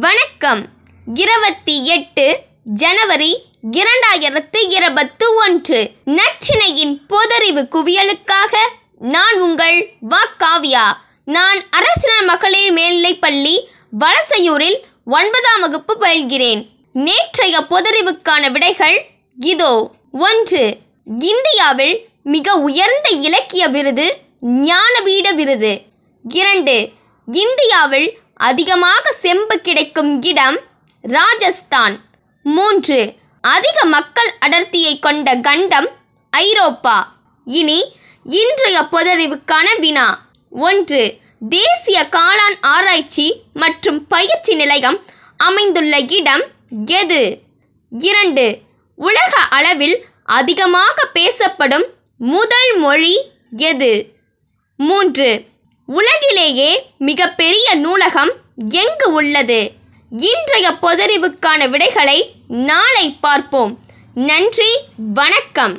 வணக்கம். இருபத்தி எட்டு ஜனவரி இரண்டாயிரத்து இருபத்து ஒன்று. நற்றினையின் பொதறிவு குவியலுக்காக நான் உங்கள் வா காவ்யா நான் அரசினர் மகளிர் மேல்நிலைப்பள்ளி வலசையூரில் ஒன்பதாம் வகுப்பு பயில்கிறேன். நேற்றைய பொதறிவுக்கான விடைகள் இதோ. ஒன்று இந்தியாவில் மிக உயர்ந்த இலக்கிய விருது ஞானபீட விருது. இரண்டு இந்தியாவில் அதிகமாக செம்பு கிடைக்கும் இடம் ராஜஸ்தான். மூன்று அதிக மக்கள் அடர்த்தியை கொண்ட கண்டம் ஐரோப்பா. இனி இன்றைய பொதறிவுக்கான வினா. ஒன்று தேசிய காளான் ஆராய்ச்சி மற்றும் பயிற்சி நிலையம் அமைந்துள்ள இடம் எது? இரண்டு உலக அளவில் அதிகமாக பேசப்படும் முதல் மொழி எது? மூன்று உலகிலேயே மிகப்பெரிய நூலகம் எங்கு உள்ளது? இன்றைய பொதறிவுக்கான விடைகளை நாளை பார்ப்போம். நன்றி வணக்கம்.